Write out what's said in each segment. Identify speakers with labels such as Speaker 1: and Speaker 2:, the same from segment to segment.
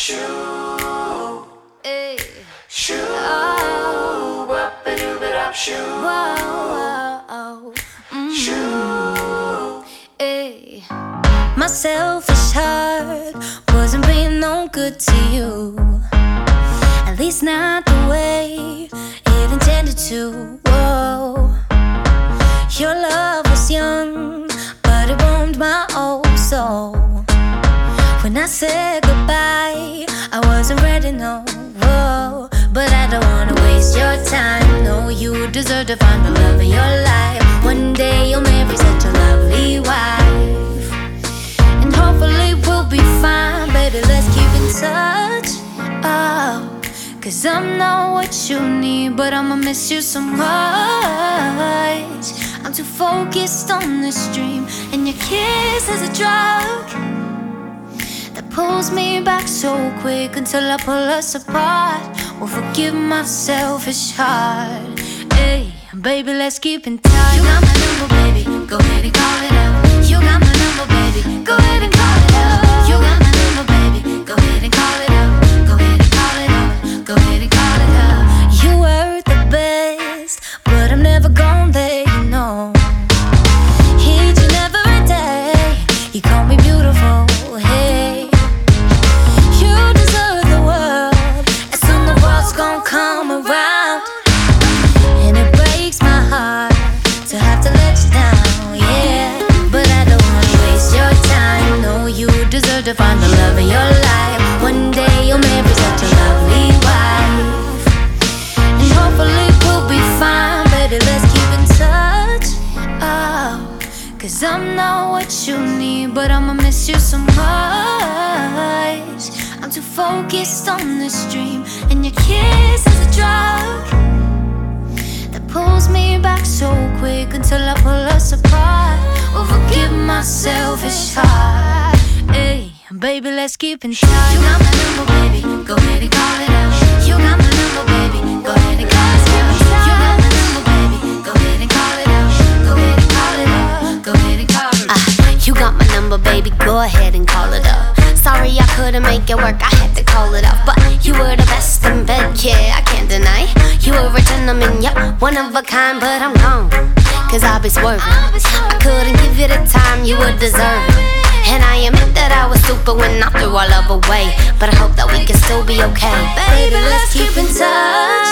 Speaker 1: Shoo, shoo,
Speaker 2: Oh.
Speaker 1: whoop-a-doo-ba-dum, shoo,
Speaker 2: Whoa. Mm.
Speaker 1: shoo.
Speaker 2: Hey. My selfish heart wasn't being no good to you. At least not the way it intended to. Whoa. Your love I said goodbye, I wasn't ready, no. Whoa. But I don't wanna waste your time. No, you deserve to find the love of your life. One day you'll marry such a lovely wife. And hopefully we'll be fine, baby. Let's keep in touch. Oh, cause I'm not what you need, but I'ma miss you so much. I'm too focused on this dream, and your kiss is a drug pulls me back so quick until I pull us apart. Will forgive my selfish heart. Hey, baby, let's keep in touch. You got my number, baby. Go ahead and call it up. You got my number, baby. Go ahead and call it up. You got my number, baby. Go ahead and call it up. Go ahead and call it up. Go ahead and call it up. You were the best, but I'm never gonna let you know. Each and every day, you call to find the love of your life. One day you'll marry such a lovely wife. And hopefully we'll be fine, baby. Let's keep in touch. Oh, cause I'm not what you need, but I'ma miss you so much. I'm too focused on this dream, and your kiss is a drug that pulls me back so quick until I pull us apart. Oh, forgive my selfish heart. Baby, let's keep in touch. You got my number, baby. Go ahead and call it out. You got my number, baby. Go ahead and call it out. You got my number, baby. Go ahead and call it out. Go ahead and call it out. Go ahead and call it out.
Speaker 3: Ah, you got my number, baby. Go ahead and call it up. Sorry I couldn't make it work. I had to call it up. But you were the best in bed, yeah, I can't deny. You were a gentleman, yep, one of a kind, but I'm gone. Cause I'll be swerving. I couldn't give you the time you would deserve. And I admit that I was stupid when I threw our love away. But I hope that we can still be okay.
Speaker 2: Baby, let's keep in touch.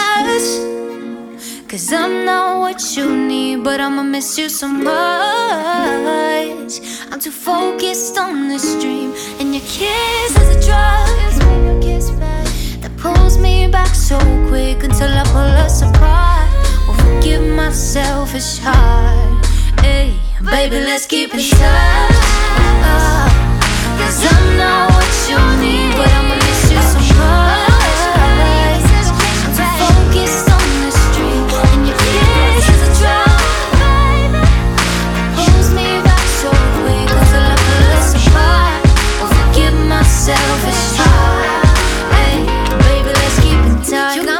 Speaker 2: Cause I'm not what you need, but I'ma miss you so much. I'm too focused on this dream, and your kiss is a drug that pulls me back so quick until I pull us apart. Will forgive my selfish heart. Hey, baby, let's keep in touch.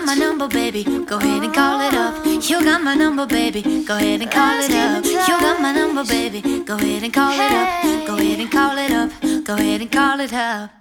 Speaker 2: My number, baby. Go ahead and call it up. You got my number, baby. Go ahead and call it up. You got my number, baby. Go ahead and call it up. Go ahead and call it up. Go ahead and call it up.